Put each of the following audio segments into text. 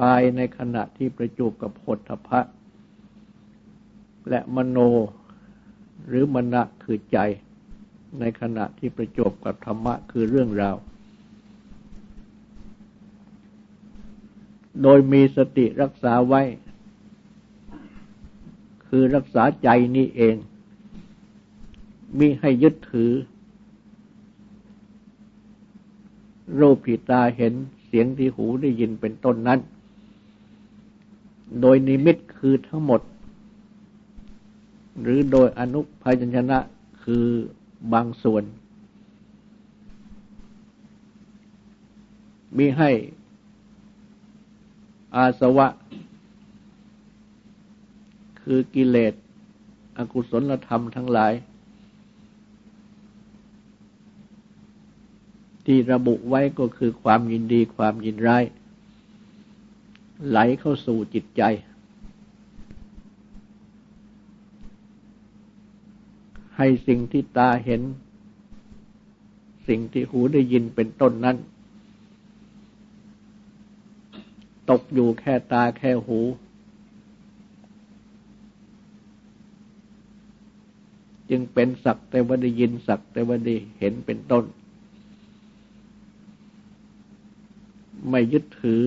กายในขณะที่ประจุกับผลทพะ และมโนหรือมณะคือใจ ในขณะที่ประจบกับธรรมะคือเรื่องราว โดยมีสติรักษาไว้ คือรักษาใจนี้เอง มิให้ยึดถือ รูปผิตาเห็นเสียงที่หูได้ยินเป็นต้นนั้น โดยนิมิตคือทั้งหมด หรือโดยอนุพยัญชนะคือบางส่วน มีให้อาสวะ คือกิเลสอกุศลธรรมทั้งหลาย ที่ระบุไว้ก็คือความยินดีความยินร้าย ไหลเข้าสู่จิตใจ ให้สิ่งที่ตาเห็น สิ่งที่หูได้ยินเป็นต้นนั้น ตกอยู่แค่ตาแค่หู จึงเป็นสักแต่ว่าได้ยินสักแต่ว่าได้เห็นเป็นต้น ไม่ยึดถือ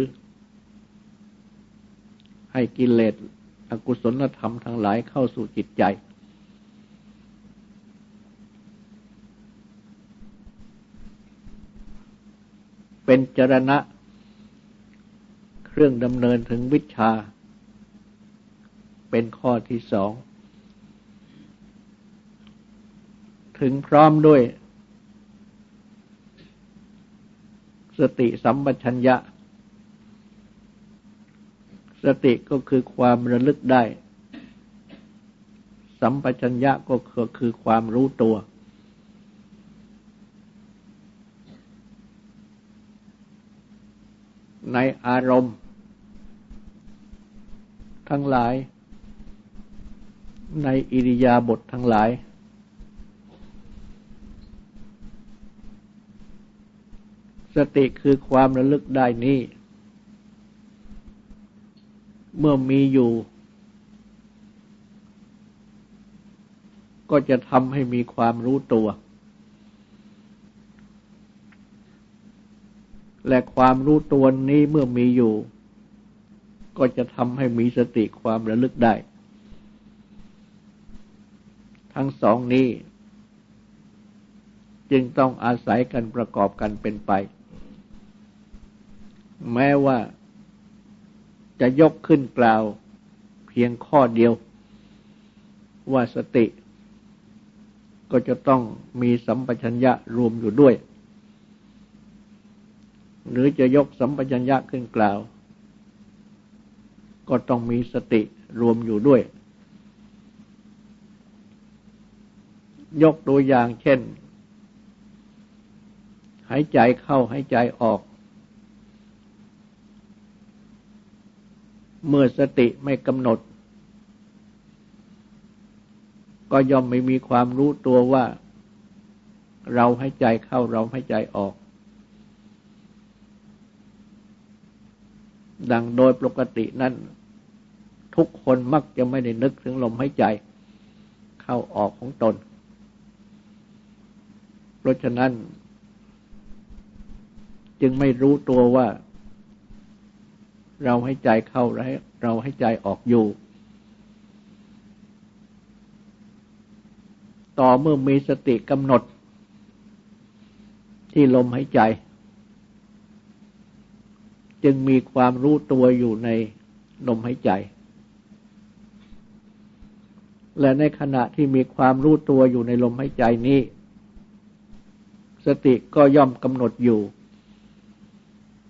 ให้กิเลสอกุศลธรรมทั้งหลายเข้าสู่จิตใจ เป็นจรณะ เครื่องดำเนินถึงวิชา เป็นข้อที่สอง ถึงพร้อมด้วย สติสัมปชัญญะ สติก็คือความระลึกได้ สัมปชัญญะก็คือความรู้ตัว ในอารมณ์ ทั้งหลาย ในอิริยาบถททั้งหลาย สติคือความระลึกได้นี้ เมื่อมีอยู่ ก็จะทำให้มีความรู้ตัว และความรู้ตัวนี้เมื่อมีอยู่ ก็จะทำให้มีสติความระลึกได้ ทั้งสองนี้ จึงต้องอาศัยกันประกอบกันเป็นไป แม้ว่า จะยกขึ้นกล่าวเพียงข้อเดียว ว่าสติ ก็จะต้องมีสัมปชัญญะรวมอยู่ด้วย หรือจะยกสัมปชัญญะขึ้นกล่าว ก็ต้องมีสติรวมอยู่ด้วย ยกตัวอย่างเช่น หายใจเข้าหายใจออก เมื่อสติไม่กำหนด ก็ย่อมไม่มีความรู้ตัวว่า เราให้ใจเข้าเราให้ใจออก ดังโดยปกตินั้น ทุกคนมักจะไม่ได้นึกถึงลมหายใจ เข้าออกของตน เพราะฉะนั้น จึงไม่รู้ตัวว่า เราให้ใจเข้าและเราให้ใจออกอยู่ ต่อเมื่อมีสติกำหนด ที่ลมหายใจ จึงมีความรู้ตัวอยู่ในลมหายใจ และในขณะที่มีความรู้ตัวอยู่ในลมหายใจนี้ สติก็ย่อมกำหนดอยู่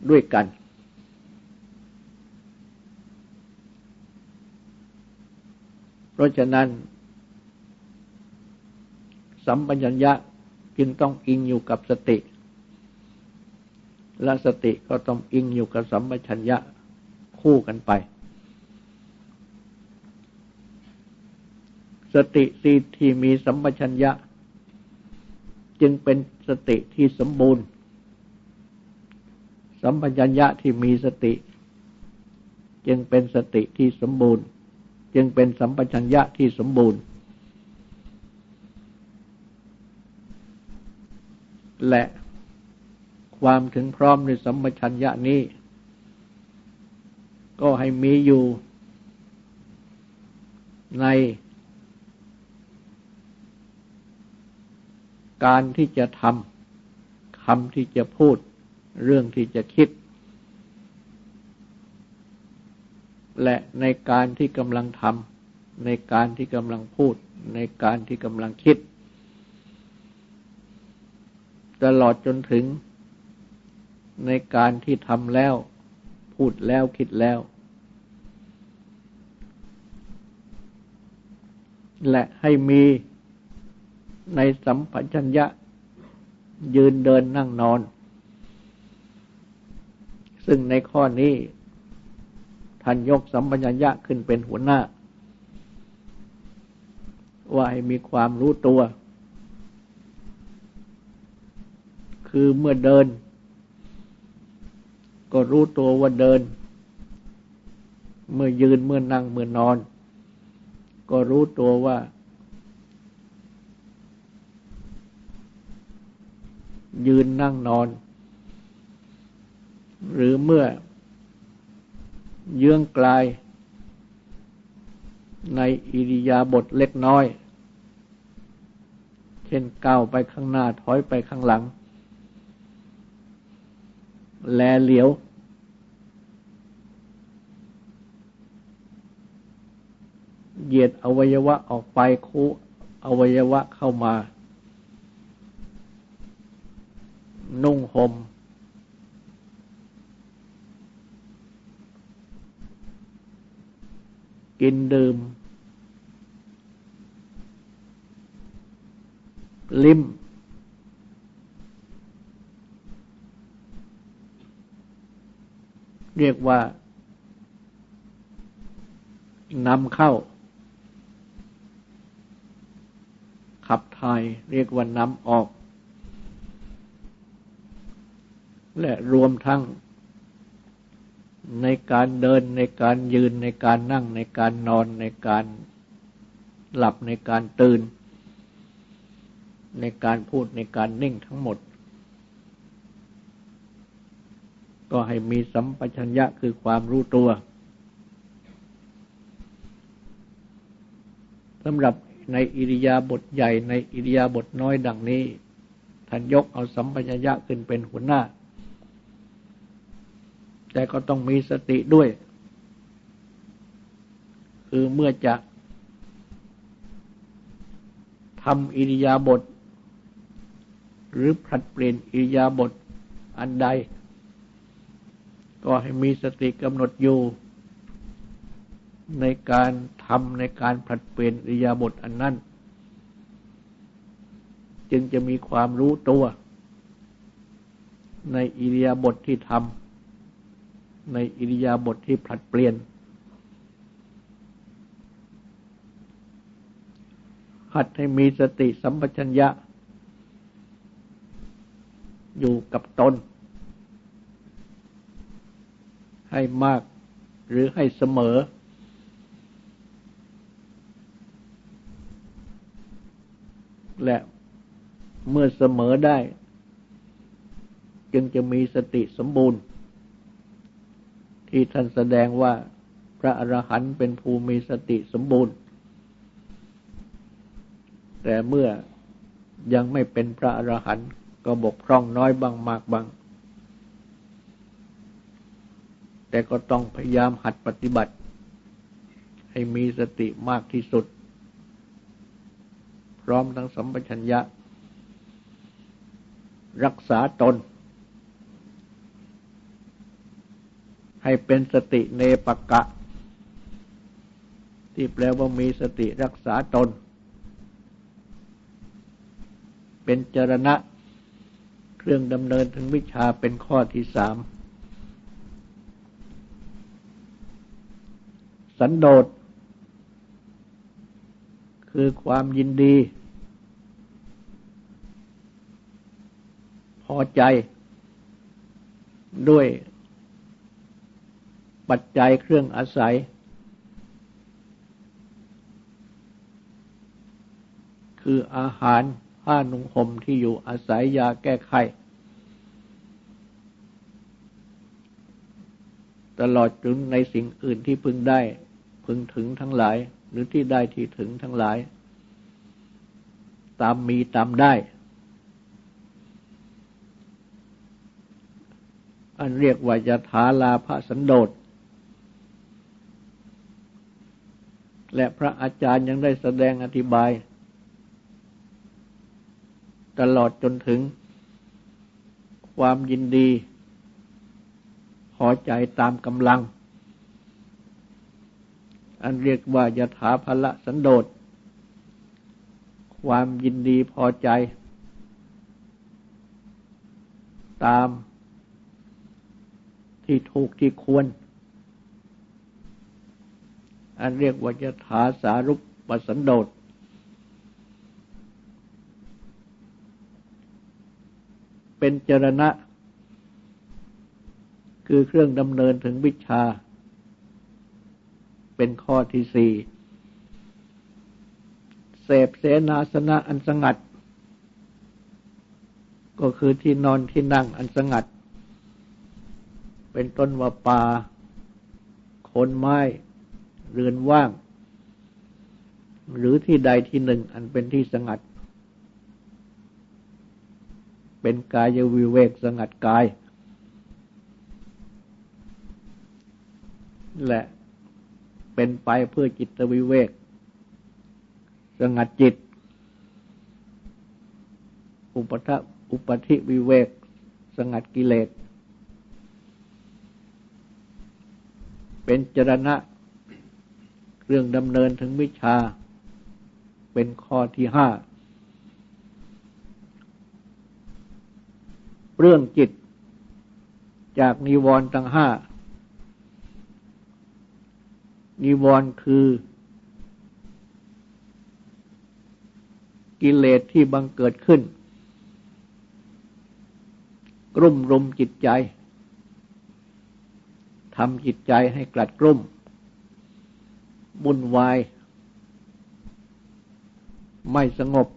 ด้วยกัน เพ ราะฉะนั้น สัมปัญญะจึงต้องอิงอยู่กับสติ และสติก็ต้องอิงอยู่กับสัมปชัญญะคู่กันไป สติสีที่มีสัมปชัญญะ จึงเป็นสติที่สมบูรณ์ สัมปชัญญะที่มีสติ จึงเป็นสติที่สมบูรณ์ จึงเป็นสัมปชัญญะที่สมบูรณ์ และความถึงพร้อมในสัมปชัญญะนี้ ก็ให้มีอยู่ในการที่จะทำคำที่จะพูด เรื่องที่จะคิด และในการที่กำลังทำในการที่กำลังพูด ในการที่กำลังคิด ตลอดจนถึง ในการที่ทำแล้ว พูดแล้วคิดแล้ว และให้มีในสัมปชัญญะยืนเดินนั่งนอน ซึ่งในข้อนี้ ท่านยกสัมปัญญะขึ้นเป็นหัวหน้า ว่าให้มีความรู้ตัว คือเมื่อเดิน ก็รู้ตัวว่าเดิน เมื่อยืนเมื่อนั่งเมื่อนอน ก็รู้ตัวว่า ยืนนั่งนอน หรือเมื่อ เยื้องกลาย ในอิริยาบถเล็กน้อย เช่นก้าวไปข้างหน้าถอยไปข้างหลัง แลเหลียว เหยียดอวัยวะออกไปคู่อวัยวะเข้ามา นุ่งหม่ม กินดื่ม ลิ้ม เรียกว่านำเข้า ขับถ่ายเรียกว่านำออก และรวมทั้ง ในการเดินในการยืนในการนั่งในการนอนในการหลับในการตื่น ในการพูดในการนิ่งทั้งหมด ก็ให้มีสัมปชัญญะคือความรู้ตัวสำหรับในอิริยาบถใหญ่ในอิริยาบถน้อยดังนี้ท่านยกเอาสัมปชัญญะขึ้นเป็นหัวหน้า แต่ก็ต้องมีสติด้วย คือเมื่อจะทำอิริยาบถหรือผลัดเปลี่ยนอิริยาบถอันใด ก็ให้มีสติกำหนดอยู่ ในการทำในการผลัดเปลี่ยนอิยาบทอันนั้น จึงจะมีความรู้ตัว ในอิริยาบถทที่ทำ ในอิริยาบถทที่ผลัดเปลี่ยน หัดให้มีสติสัมปชัญญะ อยู่กับตน ให้มากหรือให้เสมอ และเมื่อเสมอได้ จึงจะมีสติสมบูรณ์ ที่ท่านแสดงว่าพระอรหันต์เป็นภูมิสติสมบูรณ์ แต่เมื่อยังไม่เป็นพระอรหันต์ก็บกพร่องน้อยบางมากบาง แต่ก็ต้องพยายามหัดปฏิบัติ ให้มีสติมากที่สุด พร้อมทั้งสัมปชัญญะ รักษาตน ให้เป็นสติเนปกะ ที่แปลว่ามีสติรักษาตน เป็นจรณะ เครื่องดำเนินถึงวิชาเป็นข้อที่สาม สันโดษ คือความยินดี พอใจด้วย ปัจจัยเครื่องอาศัย คืออาหารผ้าหนุ่งห่มที่อยู่อาศัยยาแก้ไข ตลอดจนในสิ่งอื่นที่พึงได้ พึงถึงทั้งหลาย หรือที่ได้ที่ถึงทั้งหลาย ตามมีตามได้ อันเรียกว่ายถาลาภสันโดษ และพระอาจารย์ยังได้แสดงอธิบาย ตลอดจนถึงความยินดีพอใจตามกำลัง อันเรียกว่ายถาภละสันโดษ ความยินดีพอใจ ตามที่ถูกที่ควร อันเรียกว่าจะถาสารุปปสันโดษเป็นจรณะ คือเครื่องดำเนินถึงวิชา เป็นข้อที่สี่เสพเสนาสนะอันสงัด ก็คือที่นอนที่นั่งอันสงัด เป็นต้นว่าป่าคนไม้ เรือนว่าง หรือที่ใดที่หนึ่งอันเป็นที่สงัด เป็นกายวิเวกสงัดกาย และเป็นไปเพื่อจิตวิเวก สงัดจิต อุปทะอุปธิวิเวก สงัดกิเลสเป็นจรณะ เรื่องดำเนินถึงวิชา เป็นข้อที่ห้า เรื่องจิตจากนิวรณ์ตั้งห้า นิวรณ์คือ กิเลสที่บังเกิดขึ้น กลุ่มรุมจิตใจทำจิตใจให้กลัดกลุ่ม บุญวาย ไม่สงบ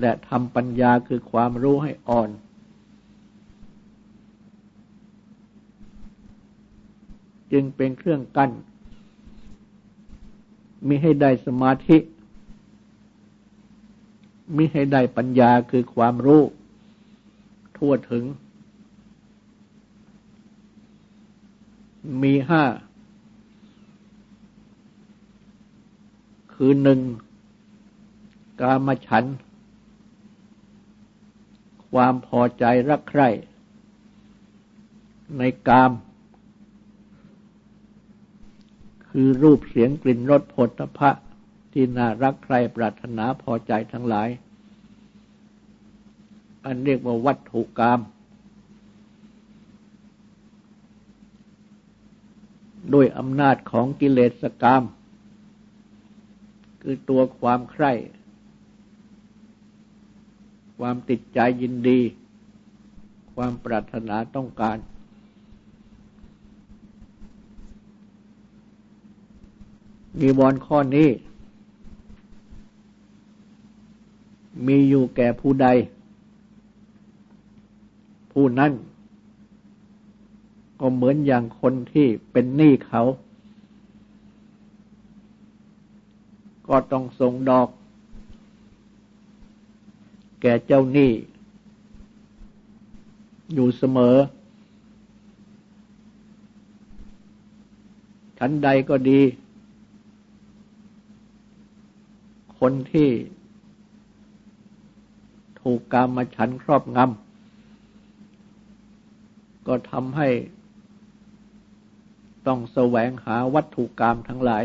และทำปัญญาคือความรู้ให้อ่อน จึงเป็นเครื่องกั้นมิให้ได้สมาธิมิให้ได้ปัญญาคือความรู้ ทั่วถึง มีห้า คือหนึ่งกามฉัน ความพอใจรักใคร่ ในกาม คือรูปเสียงกลิ่นรสผลพระที่น่ารักใคร่ปรารถนาพอใจทั้งหลาย อันเรียกว่าวัตถุกรรม ด้วยอำนาจของกิเลสกรรม คือตัวความใคร่ ความติดใจยินดี ความปรารถนาต้องการมีวรข้อนี้ มีอยู่แก่ผู้ใด ผู้นั้น ก็เหมือนอย่างคนที่เป็นหนี้เขา ก็ต้องส่งดอก แก่เจ้าหนี้ อยู่เสมอ ชั้นใดก็ดี คนที่ถูกกรรมมาฉันครอบงำก็ทำให้ ต้องแสวงหาวัตถุกรรมทั้งหลาย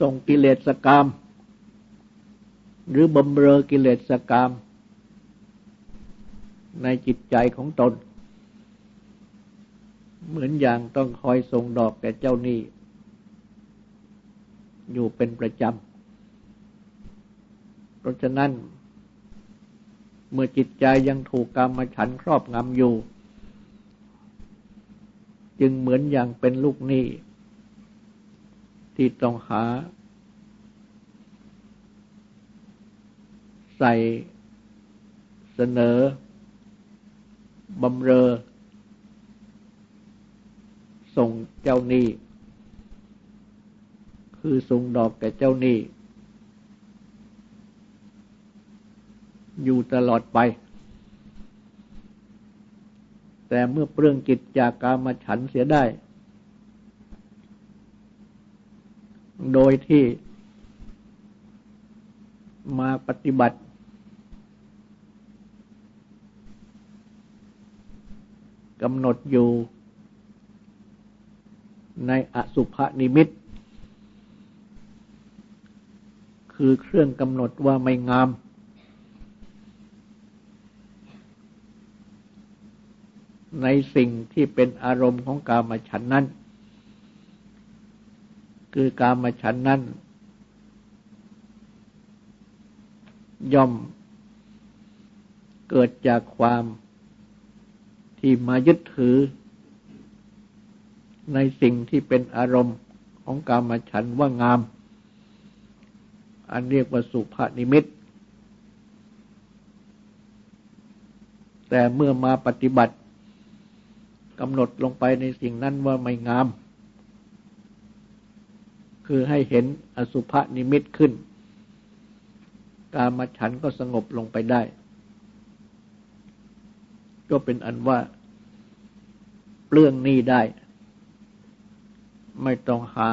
ส่งกิเลสกรรม หรือบำเรอกิเลสกรรม ในจิตใจของตน เหมือนอย่างต้องคอยส่งดอกแก่เจ้าหนี้ อยู่เป็นประจำ เพราะฉะนั้นเมื่อจิตใจยังถูกกรรมฉันครอบงำอยู่ จึงเหมือนอย่างเป็นลูกหนี้ที่ต้องหา ใส่เสนอบำเรอ ส่งเจ้าหนี้ คือส่งดอกแก่เจ้าหนี้ อยู่ตลอดไป แต่เมื่อเปลื้องจิตจากกามาฉันเสียได้ โดยที่มาปฏิบัติ กำหนดอยู่ ในอสุภนิมิต คือเครื่องกำหนดว่าไม่งาม ในสิ่งที่เป็นอารมณ์ของกามฉันนั้น คือกามฉันนั้น ย่อมเกิดจากความที่มายึดถือ ในสิ่งที่เป็นอารมณ์ของกามฉันว่างาม อันเรียกว่าสุภานิมิตแต่เมื่อมาปฏิบัติ กำหนดลงไปในสิ่งนั้นว่าไม่งาม คือให้เห็นอสุภนิมิตขึ้น การมาฉันก็สงบลงไปได้ ก็เป็นอันว่าเปลื้องนี้ได้ ไม่ต้องหา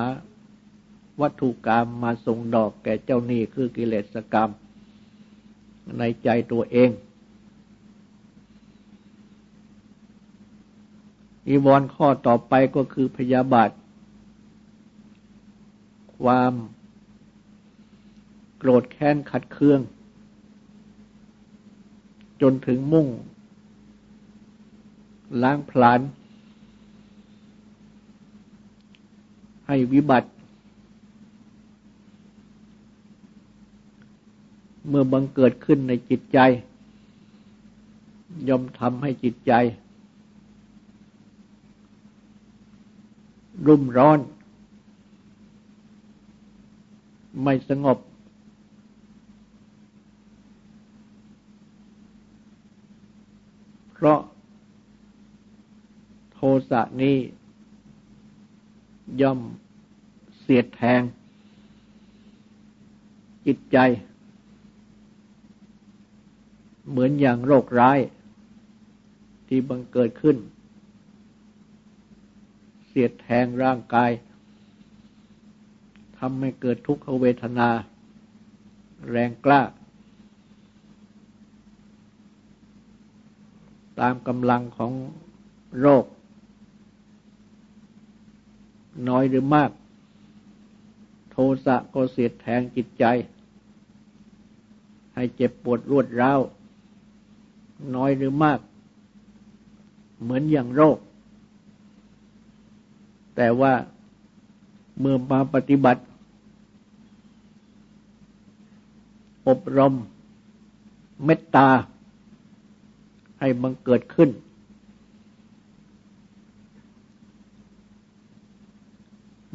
วัตถุกรรมมาส่งดอกแก่เจ้าหนี้คือกิเลสกรรม ในใจตัวเอง อีวรข้อต่อไปก็คือพยาบาท ความโกรธแค้นขัดเคือง จนถึงมุ่ง ล้างพลาน ให้วิบัติ เมื่อบังเกิดขึ้นในจิตใจ ย่อมทำให้จิตใจ รุ่มร้อน ไม่สงบ เพราะโทสะนี้ย่อมเสียดแทง จิตใจ เหมือนอย่างโรคร้ายที่บังเกิดขึ้น สียดแทงร่างกายทำให้เกิดทุกขเวทนา แรงกล้า ตามกำลังของโรค น้อยหรือมาก โทสะก็เสียดแทงจิตใจ ให้เจ็บปวดรวดร้าว น้อยหรือมาก เหมือนอย่างโรค แต่ว่าเมื่อมาปฏิบัติ อบรม เมตตา ให้บังเกิดขึ้น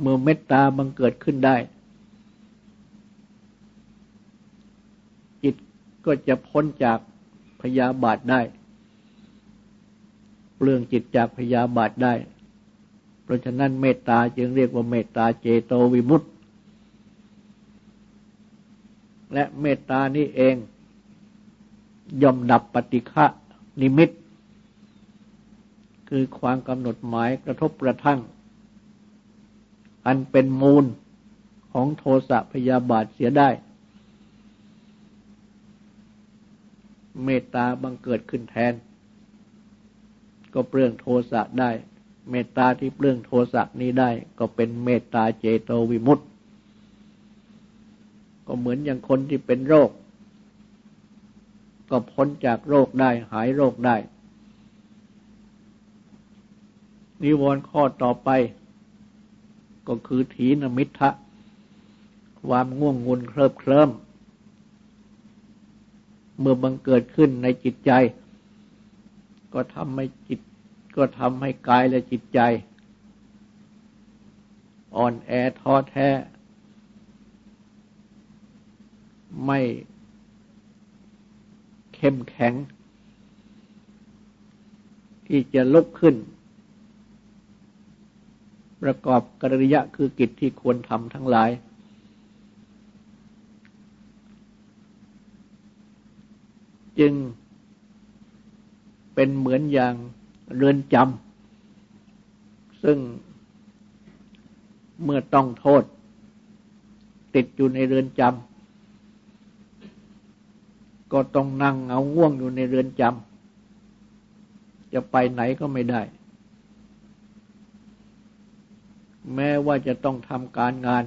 เมื่อเมตตาบังเกิดขึ้นได้ จิตก็จะพ้นจากพยาบาทได้ เปลืองจิตจากพยาบาทได้ เพราะฉะนั้นเมตตาจึงเรียกว่าเมตตาเจโตวิมุตติ และเมตตานี้เองย่อมดับปฏิฆะนิมิต คือความกำหนดหมายกระทบกระทั่ง อันเป็นมูลของโทสะพยาบาทเสียได้ เมตตาบังเกิดขึ้นแทน ก็เปลืองโทสะได้ เมตตาที่เปลื้องโทสะนี้ได้ ก็เป็นเมตตาเจโตวิมุตต์ก็เหมือนอย่างคนที่เป็นโรค ก็พ้นจากโรคได้หายโรคได้ นิวรณ์ข้อต่อไป ก็คือถีนมิทะความง่วงงุนเคลิบเคลิ้มเมื่อบังเกิดขึ้นในจิตใจ ก็ทำให้จิต ก็ทำให้กายและจิตใจ อ่อนแอท้อแท้ ไม่เข้มแข็ง ที่จะลุกขึ้น ประกอบกริยะคือกิจที่ควรทำทั้งหลาย จึงเป็นเหมือนอย่าง เรือนจำซึ่งเมื่อต้องโทษ ติดอยู่ในเรือนจำก็ต้องนั่งเอาง่วงอยู่ในเรือนจำจะไปไหนก็ไม่ได้ แม้ว่าจะต้องทำการงาน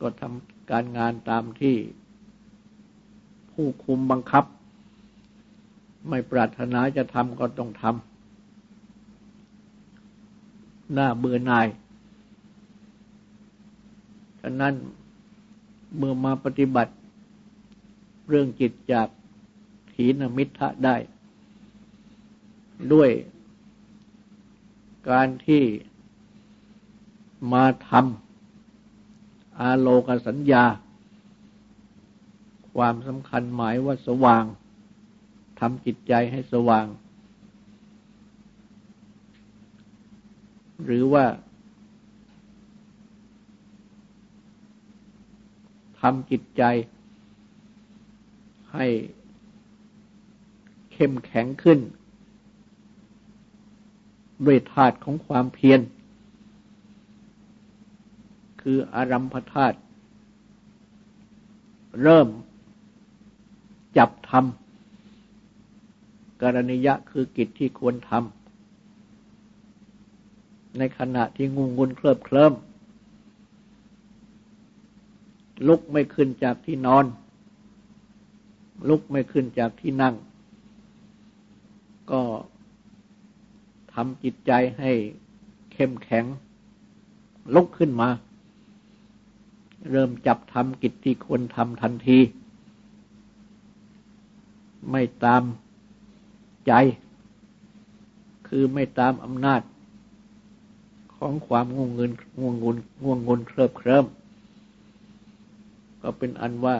ก็ทำการงานตามที่ผู้คุมบังคับ ไม่ปรารถนาจะทำก็ต้องทำ หน้าเบื่อหน่ายฉะนั้นเมื่อมาปฏิบัติเรื่องจิตจากถีนมิทะได้ ด้วยการที่มาทำอาโลกสัญญา ความสำคัญหมายว่าสว่างทำจิตใจให้สว่าง หรือว่าทำจิตใจให้เข้มแข็งขึ้น ด้วยธาตุของความเพียร คืออารัมพธาตุเริ่มจับทำกรณียะคือกิจที่ควรทำ ในขณะที่งุงงุนเคลิบเคลิ้มลุกไม่ขึ้นจากที่นอน ลุกไม่ขึ้นจากที่นั่ง ก็ทำจิตใจให้เข้มแข็ง ลุกขึ้นมา เริ่มจับทำกิจที่ควรทำทันที ไม่ตามใจ คือไม่ตามอำนาจ ของความง่วงเงินง่วงงุนง่วงงุนเคลิบเคลิ้มก็เป็นอันว่า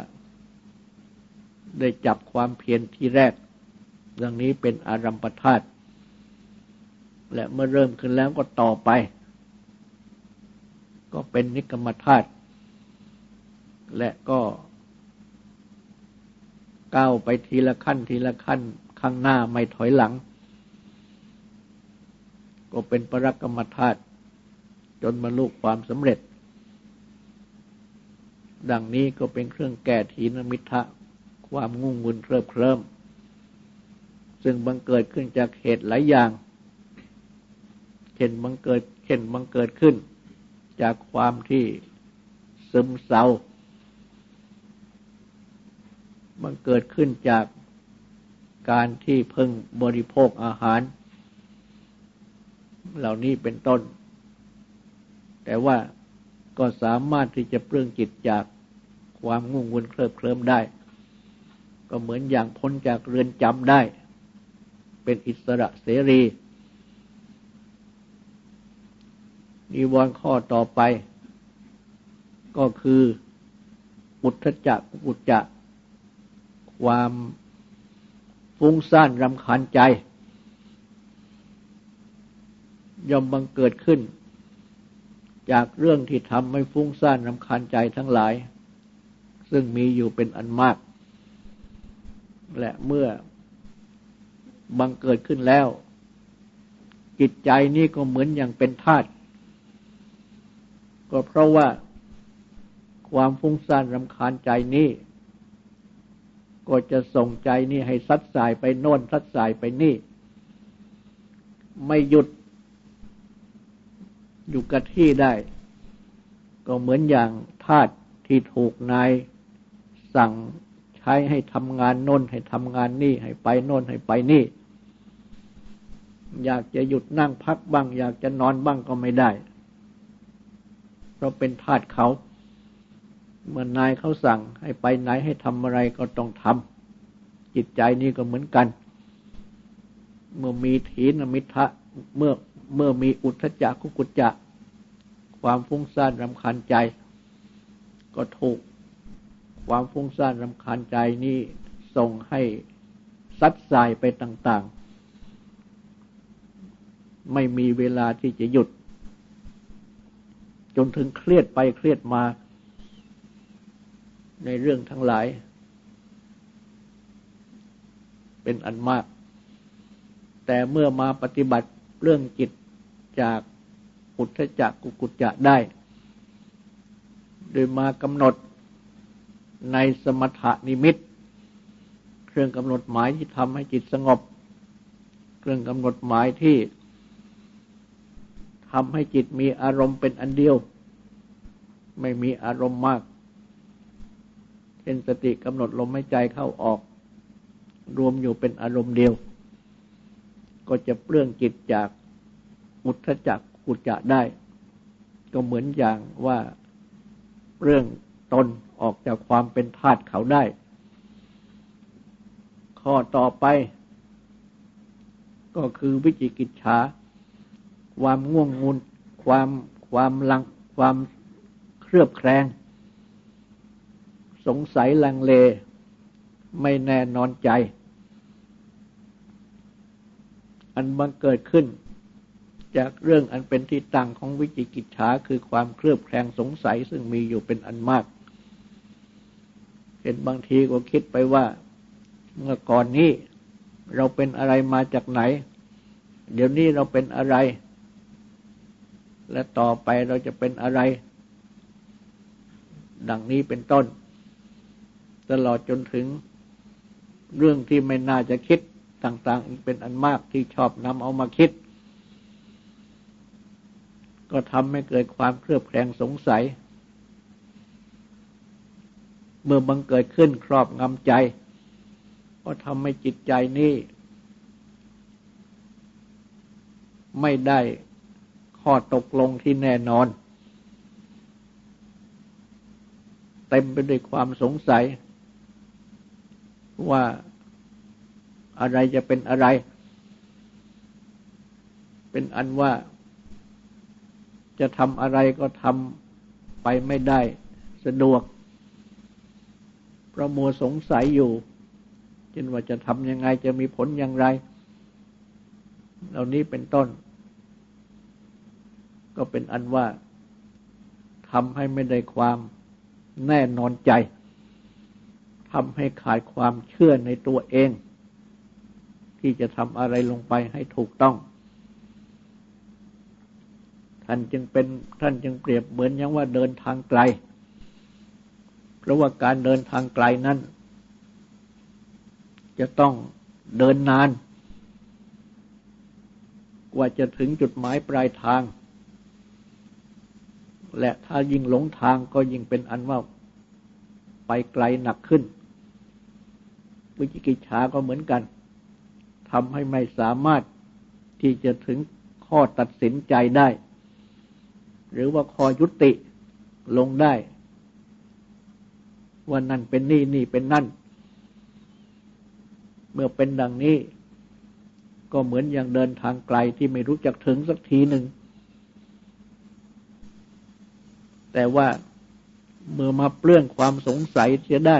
ได้จับความเพียรที่แรก ดังนี้เป็นอารัมปธาตุและเมื่อเริ่มขึ้นแล้วก็ต่อไป ก็เป็นนิกรรมธาตุและก็ ก้าวไปทีละขั้นทีละขั้น ข้างหน้าไม่ถอยหลัง ก็เป็นปรักกรรมธาตุ จนบรรลุความสำเร็จ ดังนี้ก็เป็นเครื่องแก้ทีนมิทะความงุ่งงุนเคลิบเคลิ้มซึ่งบังเกิดขึ้นจากเหตุหลายอย่าง เช่นบังเกิด เช่นบังเกิดขึ้น จากความที่ซึมเศร้า บังเกิดขึ้นจากการที่เพิ่งบริโภคอาหาร เหล่านี้เป็นต้น แต่ว่าก็สามารถที่จะเปลื้องจิตจากความงุ่งวุ่นเคลิบเคลิ้มได้ ก็เหมือนอย่างพ้นจากเรือนจำได้ เป็นอิสระเสรี นิวรณ์ข้อต่อไป ก็คือปุถจักปุจจะ ความฟุ้งซ่านรำคาญใจ ย่อมบังเกิดขึ้น จากเรื่องที่ทำให้ฟุ้งซ่านรำคาญใจทั้งหลาย ซึ่งมีอยู่เป็นอันมาก และเมื่อบังเกิดขึ้นแล้ว จิตใจนี้ก็เหมือนอย่างเป็นธาตุก็เพราะว่าความฟุ้งซ่านรำคาญใจนี้ ก็จะส่งใจนี่ให้ซัดสายไปโน่นซัดสายไปนี่ ไม่หยุด อยู่กับที่ได้ ก็เหมือนอย่างทาสที่ถูกนายสั่งใช้ให้ทำงานโน่นให้ทำงานนี่ ให้ไปโน่นให้ไปนี่ อยากจะหยุดนั่งพักบ้าง อยากจะนอนบ้างก็ไม่ได้ เพราะเป็นทาสเขาเมื่อนายเขาสั่งให้ไปไหนให้ทำอะไรก็ต้องทำจิตใจนี้ก็เหมือนกัน เมื่อมีถีนมิทะเมื่อ เมื่อมีอุทธจักกุกุจจะ ความฟุ้งซ่านรำคาญใจ ก็ถูกความฟุ้งซ่านรำคาญใจนี้ส่งให้ซัดสายไปต่าง ๆ ไม่มีเวลาที่จะหยุด จนถึงเครียดไปเครียดมา ในเรื่องทั้งหลาย เป็นอันมาก แต่เมื่อมาปฏิบัติเรื่องจิต จากอุทธจักกุกุจจะได้ โดยมากำหนดในสมถนิมิต เครื่องกำหนดหมายที่ทำให้จิตสงบ เครื่องกำหนดหมายที่ทำให้จิตมีอารมณ์เป็นอันเดียว ไม่มีอารมณ์มากเช่นสติกำหนดลมหายใจเข้าออก รวมอยู่เป็นอารมณ์เดียว ก็จะเปลื้องจิตจาก อุทธจักกุจจะได้ ก็เหมือนอย่างว่าเรื่องตนออกจากความเป็นทาสเขาได้ ข้อต่อไป ก็คือวิจิกิจฉาความง่วงงุนความความลังความเครือบแคลงสงสัยลังเล ไม่แน่นอนใจ อันบังเกิดขึ้น จากเรื่องอันเป็นที่ตั้งของวิจิกิจฉาคือความเครือบแคลงสงสัยซึ่งมีอยู่เป็นอันมาก เห็นบางทีก็คิดไปว่า เมื่อก่อนนี้เราเป็นอะไรมาจากไหน เดี๋ยวนี้เราเป็นอะไร และต่อไปเราจะเป็นอะไร ดังนี้เป็นต้น ตลอดจนถึงเรื่องที่ไม่น่าจะคิดต่างๆอีกเป็นอันมากที่ชอบนำเอามาคิด ก็ทำให้เกิดความเครือบแคลงสงสัย เมื่อบังเกิดขึ้นครอบงำใจ ก็ทำให้จิตใจนี้ไม่ได้ข้อตกลงที่แน่นอน เต็มไปด้วยความสงสัย ว่าอะไรจะเป็นอะไร เป็นอันว่า จะทำอะไรก็ทำไปไม่ได้สะดวก เพราะมัวสงสัยอยู่เช่นว่าจะทำยังไงจะมีผลอย่างไร เหล่านี้เป็นต้น ก็เป็นอันว่าทำให้ไม่ได้ความแน่นอนใจทำให้ขาดความเชื่อในตัวเอง ที่จะทำอะไรลงไปให้ถูกต้อง ท่านจึงเป็นท่านจึงเปรียบเหมือนอย่างว่าเดินทางไกล เพราะว่าการเดินทางไกลนั้น จะต้องเดินนาน กว่าจะถึงจุดหมายปลายทาง และถ้ายิ่งหลงทางก็ยิ่งเป็นอันว่าไปไกลหนักขึ้น วิจิกิจฉาก็เหมือนกันทำให้ไม่สามารถที่จะถึงข้อตัดสินใจได้ หรือว่าข้อยุติลงได้ ว่านั่นเป็นนี่นี่เป็นนั่น เมื่อเป็นดังนี้ ก็เหมือนอย่างเดินทางไกลที่ไม่รู้จักถึงสักทีหนึ่ง แต่ว่าเมื่อมาเปลื้องความสงสัยเสียได้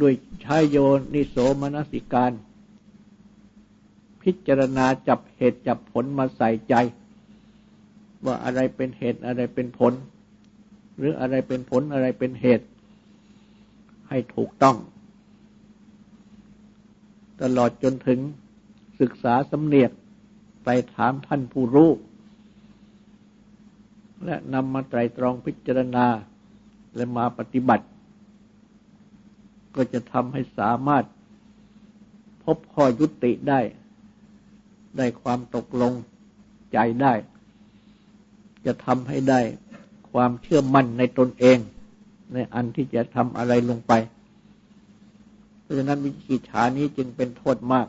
ด้วยใช้โยนิโสมนสิการ พิจารณาจับเหตุจับผลมาใส่ใจ ว่าอะไรเป็นเหตุอะไรเป็นผล หรืออะไรเป็นผลอะไรเป็นเหตุ ให้ถูกต้อง ตลอดจนถึงศึกษาสำเนียกไปถามท่านผู้รู้ และนำมาไตรตรองพิจารณาและมาปฏิบัติ ก็จะทำให้สามารถพบข้อยุติได้ ได้ความตกลงใจได้ จะทำให้ได้ความเชื่อมั่นในตนเอง ในอันที่จะทำอะไรลงไป เพราะฉะนั้นวิจิฉานี้จึงเป็นโทษมาก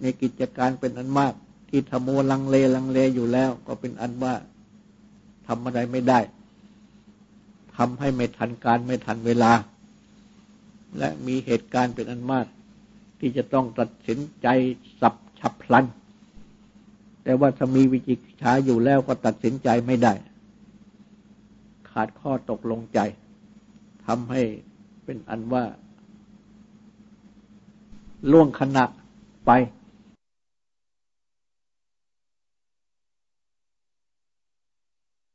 ในกิจการเป็นอันมาก ที่ทโมลังเลลังเลอยู่แล้ว ก็เป็นอันว่าทำอะไรไม่ได้ทำให้ไม่ทันการไม่ทันเวลา และมีเหตุการณ์เป็นอันมาก ที่จะต้องตัดสินใจสับฉับพลัน แต่ว่าถ้ามีวิจิตชาอยู่แล้วก็ตัดสินใจไม่ได้ ขาดข้อตกลงใจทำให้เป็นอันว่า ล่วงขณะไป